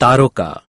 तारों का।